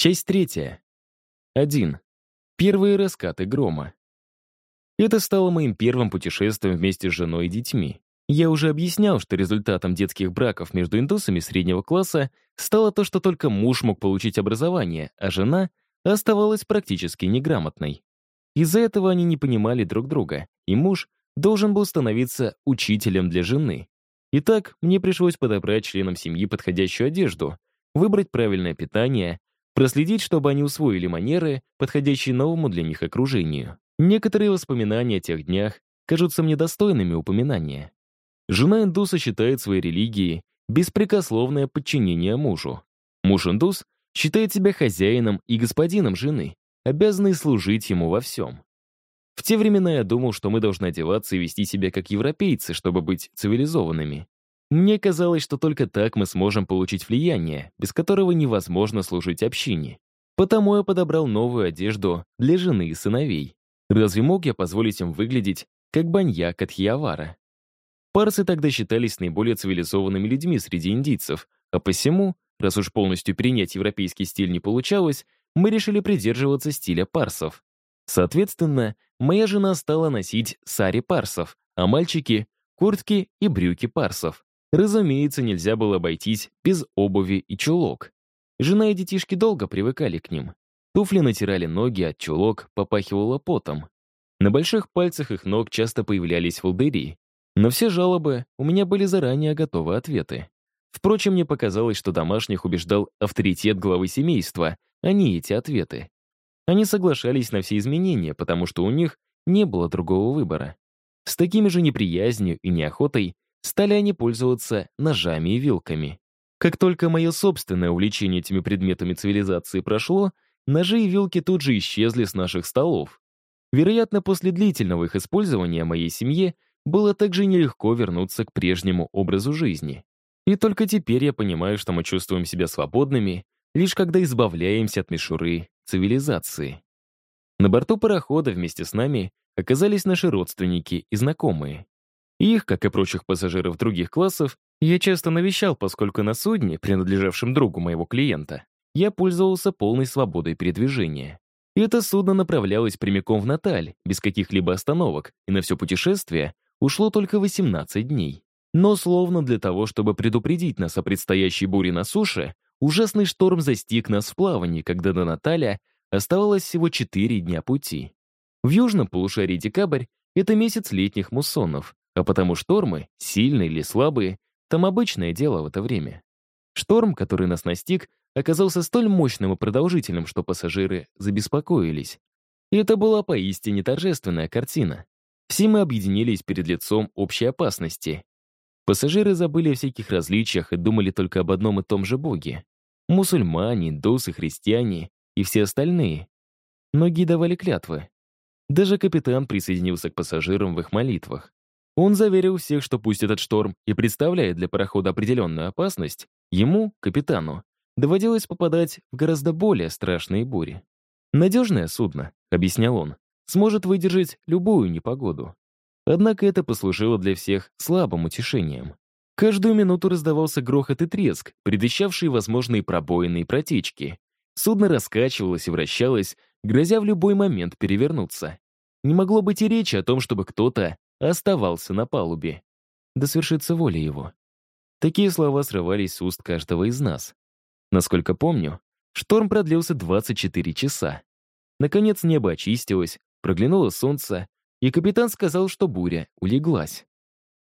Часть третья. Один. Первые раскаты грома. Это стало моим первым путешествием вместе с женой и детьми. Я уже объяснял, что результатом детских браков между индусами среднего класса стало то, что только муж мог получить образование, а жена оставалась практически неграмотной. Из-за этого они не понимали друг друга, и муж должен был становиться учителем для жены. Итак, мне пришлось подобрать членам семьи подходящую одежду, выбрать правильное питание, проследить, чтобы они усвоили манеры, подходящие новому для них окружению. Некоторые воспоминания о тех днях кажутся мне достойными упоминания. Жена индуса считает своей религией беспрекословное подчинение мужу. Муж-индус считает себя хозяином и господином жены, обязанный служить ему во всем. В те времена я думал, что мы должны одеваться и вести себя как европейцы, чтобы быть цивилизованными. Мне казалось, что только так мы сможем получить влияние, без которого невозможно служить общине. Потому я подобрал новую одежду для жены и сыновей. Разве мог я позволить им выглядеть, как баньяк от Хиавара? Парсы тогда считались наиболее цивилизованными людьми среди индийцев, а посему, раз уж полностью перенять европейский стиль не получалось, мы решили придерживаться стиля парсов. Соответственно, моя жена стала носить сари парсов, а мальчики — куртки и брюки парсов. Разумеется, нельзя было обойтись без обуви и чулок. Жена и детишки долго привыкали к ним. Туфли натирали ноги, от чулок попахивало потом. На больших пальцах их ног часто появлялись волдыри. Но все жалобы у меня были заранее готовы ответы. Впрочем, мне показалось, что домашних убеждал авторитет главы семейства, а не эти ответы. Они соглашались на все изменения, потому что у них не было другого выбора. С такими же неприязнью и неохотой стали они пользоваться ножами и вилками. Как только мое собственное увлечение этими предметами цивилизации прошло, Ножи и вилки тут же исчезли с наших столов. Вероятно, после длительного их использования моей семье было также нелегко вернуться к прежнему образу жизни. И только теперь я понимаю, что мы чувствуем себя свободными, лишь когда избавляемся от мишуры цивилизации. На борту парохода вместе с нами оказались наши родственники и знакомые. Их, как и прочих пассажиров других классов, я часто навещал, поскольку на судне, принадлежавшем другу моего клиента, я пользовался полной свободой передвижения. это судно направлялось прямиком в Наталь, без каких-либо остановок, и на все путешествие ушло только 18 дней. Но словно для того, чтобы предупредить нас о предстоящей буре на суше, ужасный шторм застиг нас в плавании, когда до Наталя оставалось всего 4 дня пути. В южном полушарии декабрь — это месяц летних муссонов, а потому штормы, сильные или слабые, там обычное дело в это время. Шторм, который нас настиг, оказался столь мощным и продолжительным, что пассажиры забеспокоились. И это была поистине торжественная картина. Все мы объединились перед лицом общей опасности. Пассажиры забыли о всяких различиях и думали только об одном и том же Боге. Мусульмане, индусы, христиане и все остальные. Многие давали клятвы. Даже капитан присоединился к пассажирам в их молитвах. Он заверил всех, что пусть этот шторм и представляет для парохода определенную опасность, ему, капитану, доводилось попадать в гораздо более страшные бури. «Надежное судно», — объяснял он, «сможет выдержать любую непогоду». Однако это послужило для всех слабым утешением. Каждую минуту раздавался грохот и треск, предвещавшие возможные пробоины и протечки. Судно раскачивалось и вращалось, грозя в любой момент перевернуться. Не могло быть и речи о том, чтобы кто-то оставался на палубе. Да свершится воля его. Такие слова срывались с уст каждого из нас. Насколько помню, шторм продлился 24 часа. Наконец небо очистилось, проглянуло солнце, и капитан сказал, что буря улеглась.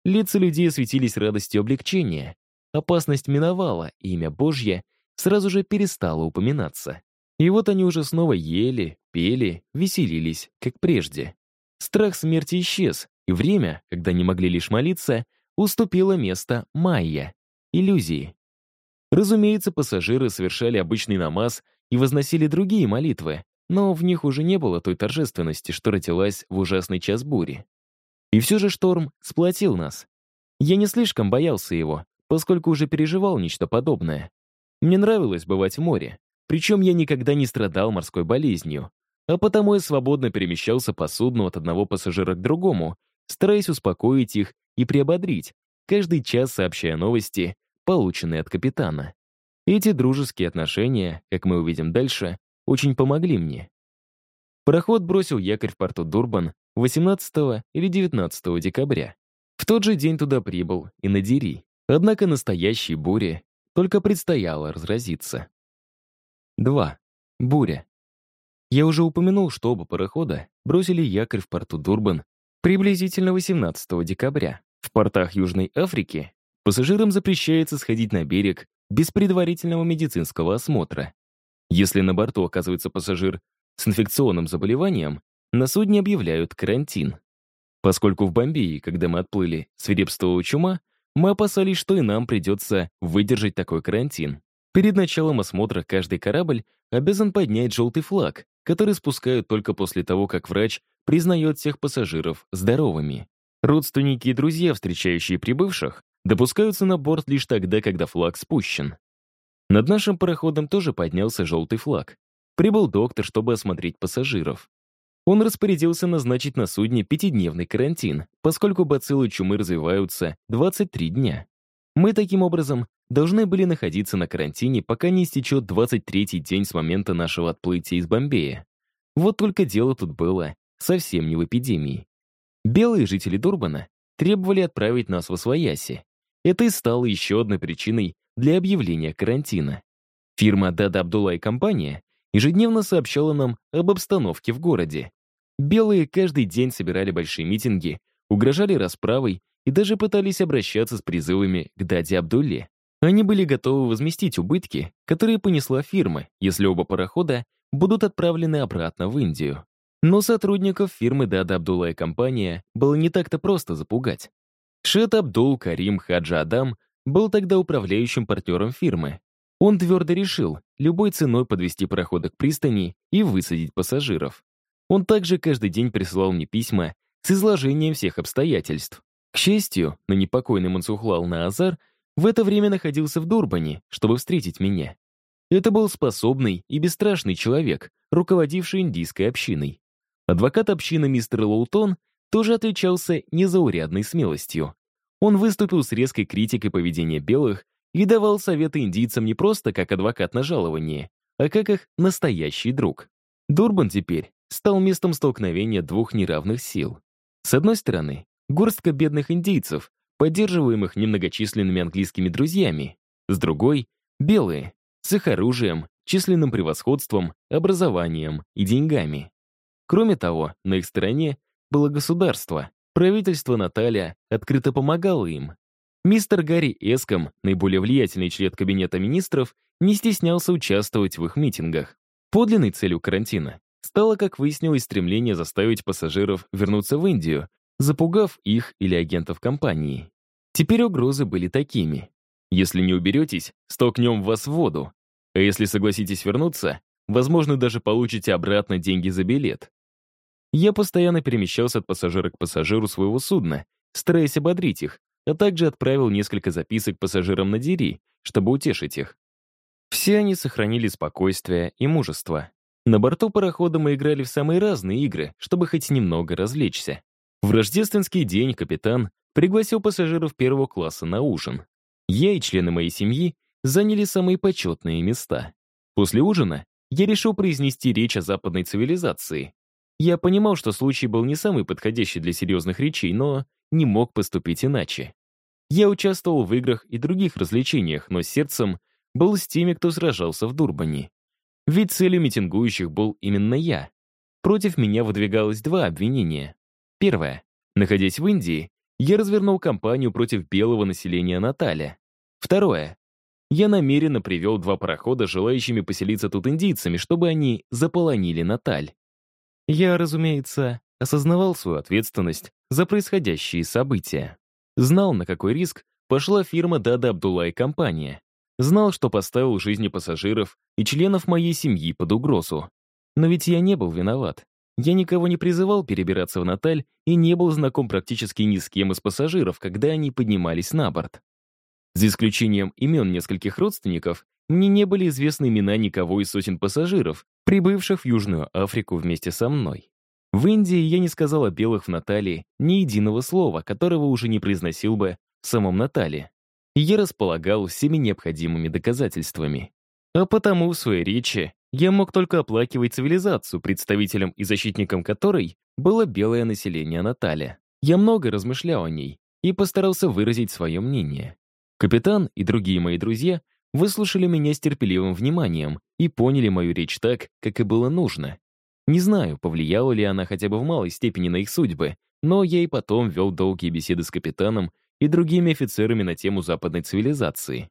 Лица людей осветились радостью облегчения. Опасность миновала, и имя Божье сразу же перестало упоминаться. И вот они уже снова ели, пели, веселились, как прежде. Страх смерти исчез, и время, когда не могли лишь молиться, уступило место майя, иллюзии. Разумеется, пассажиры совершали обычный намаз и возносили другие молитвы, но в них уже не было той торжественности, что родилась в ужасный час бури. И все же шторм сплотил нас. Я не слишком боялся его, поскольку уже переживал нечто подобное. Мне нравилось бывать в море, причем я никогда не страдал морской болезнью, а потому я свободно перемещался по судну от одного пассажира к другому, стараясь успокоить их и приободрить, каждый час сообщая новости полученный от капитана. Эти дружеские отношения, как мы увидим дальше, очень помогли мне. Пароход бросил якорь в порту Дурбан 18 или 19 декабря. В тот же день туда прибыл и Надири. Однако настоящей буре только предстояло разразиться. 2. Буря. Я уже упомянул, что оба парохода бросили якорь в порту Дурбан приблизительно 18 декабря. В портах Южной Африки пассажирам запрещается сходить на берег без предварительного медицинского осмотра. Если на борту оказывается пассажир с инфекционным заболеванием, на судне объявляют карантин. Поскольку в Бомбее, когда мы отплыли, свирепствовала чума, мы опасались, что и нам придется выдержать такой карантин. Перед началом осмотра каждый корабль обязан поднять желтый флаг, который спускают только после того, как врач признает всех пассажиров здоровыми. Родственники и друзья, встречающие прибывших, допускаются на борт лишь тогда, когда флаг спущен. Над нашим пароходом тоже поднялся желтый флаг. Прибыл доктор, чтобы осмотреть пассажиров. Он распорядился назначить на судне пятидневный карантин, поскольку бациллы чумы развиваются 23 дня. Мы таким образом должны были находиться на карантине, пока не истечет 23-й день с момента нашего отплытия из Бомбея. Вот только дело тут было совсем не в эпидемии. Белые жители Дурбана требовали отправить нас в Освояси. Это и стало еще одной причиной для объявления карантина. Фирма Дада Абдулла и компания ежедневно сообщала нам об обстановке в городе. Белые каждый день собирали большие митинги, угрожали расправой и даже пытались обращаться с призывами к Даде Абдулле. Они были готовы возместить убытки, которые понесла фирма, если оба парохода будут отправлены обратно в Индию. Но сотрудников фирмы Дада Абдулла и компания было не так-то просто запугать. Шет Абдул Карим Хаджа Адам был тогда управляющим партнером фирмы. Он твердо решил любой ценой подвести пароходы к пристани и высадить пассажиров. Он также каждый день присылал мне письма с изложением всех обстоятельств. К счастью, на непокойный Мансухлал на Азар в это время находился в Дурбане, чтобы встретить меня. Это был способный и бесстрашный человек, руководивший индийской общиной. Адвокат общины мистер Лоутон тоже отличался незаурядной смелостью. Он выступил с резкой критикой поведения белых и давал советы индийцам не просто как адвокат на жалование, а как их настоящий друг. Дурбан теперь стал местом столкновения двух неравных сил. С одной стороны, горстка бедных индейцев, поддерживаемых немногочисленными английскими друзьями. С другой — белые, с их оружием, численным превосходством, образованием и деньгами. Кроме того, на их стороне было государство. Правительство Наталья открыто помогало им. Мистер Гарри Эском, наиболее влиятельный член кабинета министров, не стеснялся участвовать в их митингах. Подлинной целью карантина стало, как выяснилось, стремление заставить пассажиров вернуться в Индию, запугав их или агентов компании. Теперь угрозы были такими. Если не уберетесь, столкнем вас в воду. А если согласитесь вернуться, возможно, даже получите обратно деньги за билет. Я постоянно перемещался от пассажира к пассажиру своего судна, стараясь ободрить их, а также отправил несколько записок пассажирам на Дири, чтобы утешить их. Все они сохранили спокойствие и мужество. На борту парохода мы играли в самые разные игры, чтобы хоть немного развлечься. В рождественский день капитан пригласил пассажиров первого класса на ужин. Я и члены моей семьи заняли самые почетные места. После ужина я решил произнести речь о западной цивилизации. Я понимал, что случай был не самый подходящий для серьезных речей, но не мог поступить иначе. Я участвовал в играх и других развлечениях, но сердцем был с теми, кто сражался в Дурбане. Ведь целью митингующих был именно я. Против меня выдвигалось два обвинения. Первое. Находясь в Индии, я развернул кампанию против белого населения Наталя. Второе. Я намеренно привел два парохода, желающими поселиться тут индийцами, чтобы они заполонили Наталь. Я, разумеется, осознавал свою ответственность за происходящие события. Знал, на какой риск пошла фирма Дада Абдулла и компания. Знал, что поставил жизни пассажиров и членов моей семьи под угрозу. Но ведь я не был виноват. Я никого не призывал перебираться в Наталь и не был знаком практически ни с кем из пассажиров, когда они поднимались на борт. За исключением имен нескольких родственников, мне не были известны имена никого из сотен пассажиров, прибывших в Южную Африку вместе со мной. В Индии я не сказал о белых в Натале ни единого слова, которого уже не произносил бы в самом Натале. и я располагал всеми необходимыми доказательствами. А потому в своей речи я мог только оплакивать цивилизацию, представителем и защитником которой было белое население Наталя. Я много размышлял о ней и постарался выразить свое мнение. Капитан и другие мои друзья выслушали меня с терпеливым вниманием и поняли мою речь так, как и было нужно. Не знаю, повлияла ли она хотя бы в малой степени на их судьбы, но я и потом вел долгие беседы с капитаном и другими офицерами на тему западной цивилизации.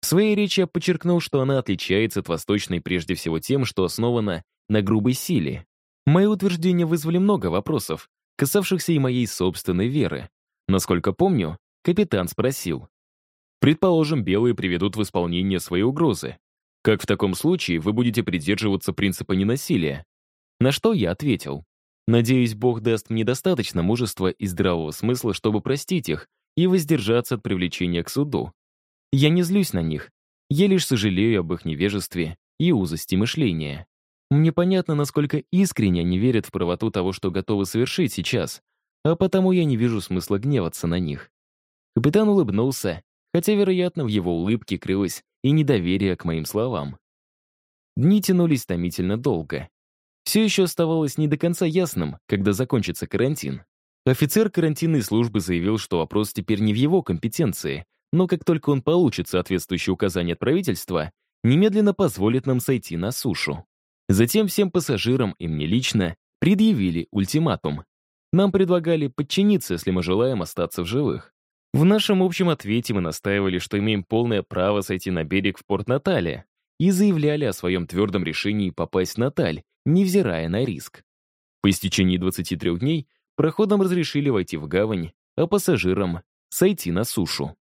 В своей речи я подчеркнул, что она отличается от восточной прежде всего тем, что основана на грубой силе. Мои утверждения вызвали много вопросов, касавшихся и моей собственной веры. Насколько помню, капитан спросил. Предположим, белые приведут в исполнение свои угрозы. Как в таком случае вы будете придерживаться принципа ненасилия? На что я ответил. Надеюсь, Бог даст мне достаточно мужества и здравого смысла, чтобы простить их и воздержаться от привлечения к суду. Я не злюсь на них. Я лишь сожалею об их невежестве и узости мышления. Мне понятно, насколько искренне они верят в правоту того, что готовы совершить сейчас, а потому я не вижу смысла гневаться на них. Капитан улыбнулся, хотя, вероятно, в его улыбке крылось и недоверие к моим словам. Дни тянулись томительно долго. Все еще оставалось не до конца ясным, когда закончится карантин. Офицер карантинной службы заявил, что вопрос теперь не в его компетенции, но как только он получит соответствующие указания от правительства, немедленно позволит нам сойти на сушу. Затем всем пассажирам и мне лично предъявили ультиматум. Нам предлагали подчиниться, если мы желаем остаться в живых. В нашем общем ответе мы настаивали, что имеем полное право сойти на берег в порт Наталья и заявляли о своем твердом решении попасть в Наталь, невзирая на риск. По истечении 23 дней проходом разрешили войти в гавань, а пассажирам — сойти на сушу.